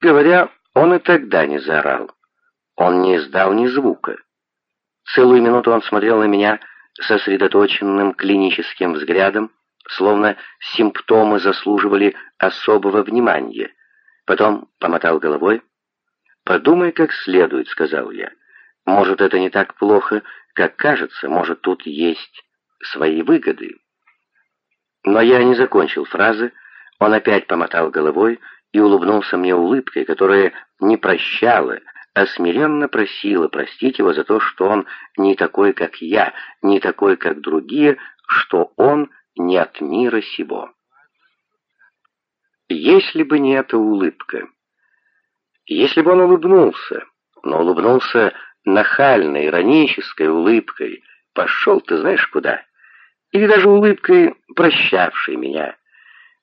говоря, он и тогда не заорал. Он не издал ни звука. Целую минуту он смотрел на меня сосредоточенным клиническим взглядом, словно симптомы заслуживали особого внимания. Потом помотал головой. «Подумай как следует», — сказал я. «Может, это не так плохо, как кажется, может, тут есть свои выгоды». Но я не закончил фразы, он опять помотал головой и улыбнулся мне улыбкой, которая не прощала, а смиренно просила простить его за то, что он не такой, как я, не такой, как другие, что он не от мира сего. Если бы не эта улыбка, если бы он улыбнулся, но улыбнулся нахальной, иронической улыбкой, пошел ты знаешь куда, или даже улыбкой, прощавшей меня,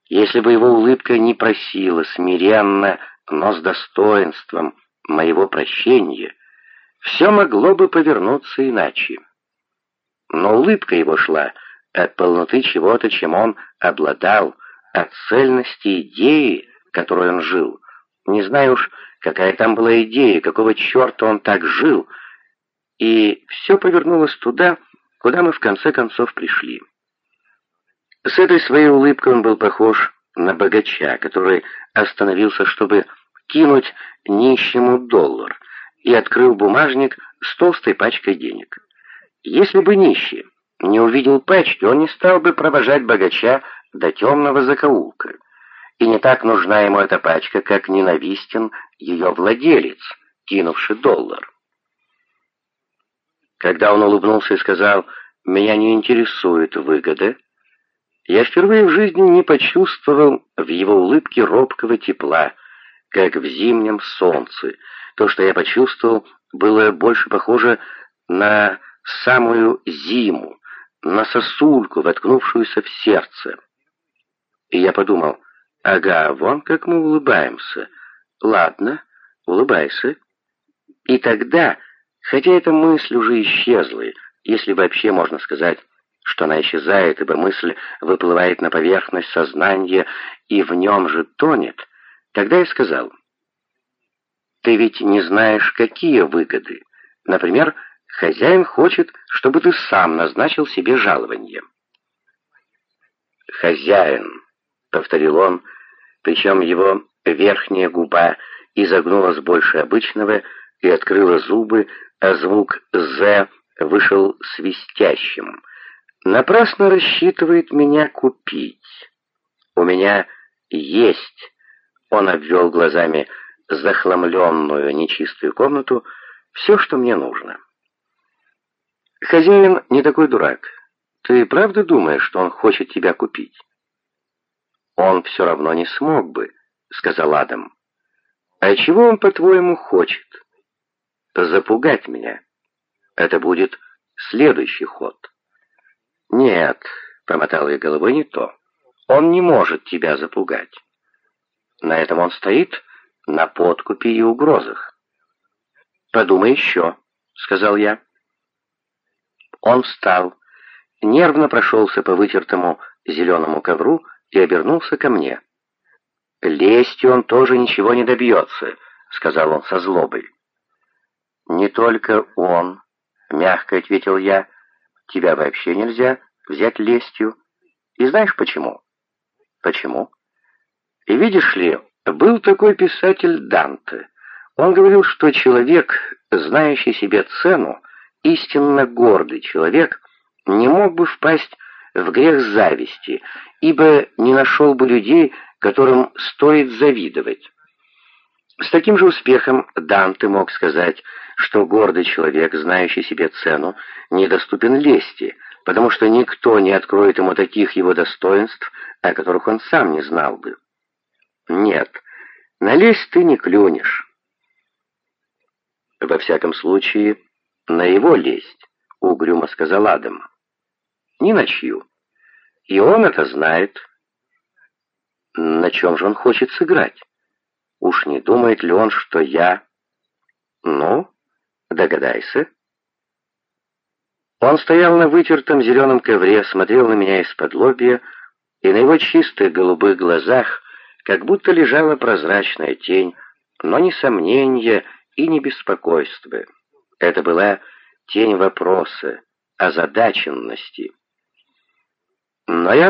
если бы его улыбка не просила смиренно, но с достоинством моего прощения, все могло бы повернуться иначе. Но улыбка его шла от полноты чего-то, чем он обладал, от цельности идеи, которой он жил. Не знаю уж, какая там была идея, какого черта он так жил, и все повернулось туда, куда мы в конце концов пришли. С этой своей улыбкой он был похож на богача, который остановился, чтобы кинуть нищему доллар, и открыл бумажник с толстой пачкой денег. Если бы нищий не увидел пачки, он не стал бы провожать богача до темного закоулка. И не так нужна ему эта пачка, как ненавистен ее владелец, кинувший доллар. Когда он улыбнулся и сказал «Меня не интересует выгода», я впервые в жизни не почувствовал в его улыбке робкого тепла, как в зимнем солнце. То, что я почувствовал, было больше похоже на самую зиму, на сосульку, воткнувшуюся в сердце. И я подумал, ага, вон как мы улыбаемся. Ладно, улыбайся. И тогда, хотя эта мысль уже исчезла, если вообще можно сказать, что она исчезает, ибо мысль выплывает на поверхность сознания и в нем же тонет, тогда я сказал, «Ты ведь не знаешь, какие выгоды. Например, хозяин хочет, чтобы ты сам назначил себе жалование». «Хозяин», — повторил он, причем его верхняя губа изогнулась больше обычного и открыла зубы, а звук «з» вышел свистящим — напрасно рассчитывает меня купить. У меня есть, он обвел глазами захламленную нечистую комнату, все, что мне нужно. Хозяин не такой дурак. Ты правда думаешь, что он хочет тебя купить? Он все равно не смог бы, сказал Адам. А чего он, по-твоему, хочет? Запугать меня. Это будет следующий ход. «Нет», — помотал я головой, — «не то. Он не может тебя запугать. На этом он стоит на подкупе и угрозах». «Подумай еще», — сказал я. Он встал, нервно прошелся по вытертому зеленому ковру и обернулся ко мне. «Лестью он тоже ничего не добьется», — сказал он со злобой. «Не только он», — мягко ответил я, — тебя вообще нельзя взять лестью. И знаешь почему? Почему? И видишь ли, был такой писатель Данте. Он говорил, что человек, знающий себе цену, истинно гордый человек, не мог бы впасть в грех зависти, ибо не нашел бы людей, которым стоит завидовать. С таким же успехом Данте мог сказать, что гордый человек, знающий себе цену, недоступен лести, потому что никто не откроет ему таких его достоинств, о которых он сам не знал бы. Нет, на лесть ты не клюнешь. Во всяком случае, на его лесть, угрюмо сказал Адам. Ни на чью. И он это знает. На чем же он хочет сыграть? Уж не думает ли он, что я... Ну, догадайся. Он стоял на вытертом зеленом ковре, смотрел на меня из-под лобья, и на его чистых голубых глазах как будто лежала прозрачная тень но ни сомнения и ни беспокойства. Это была тень вопроса, озадаченности. Но я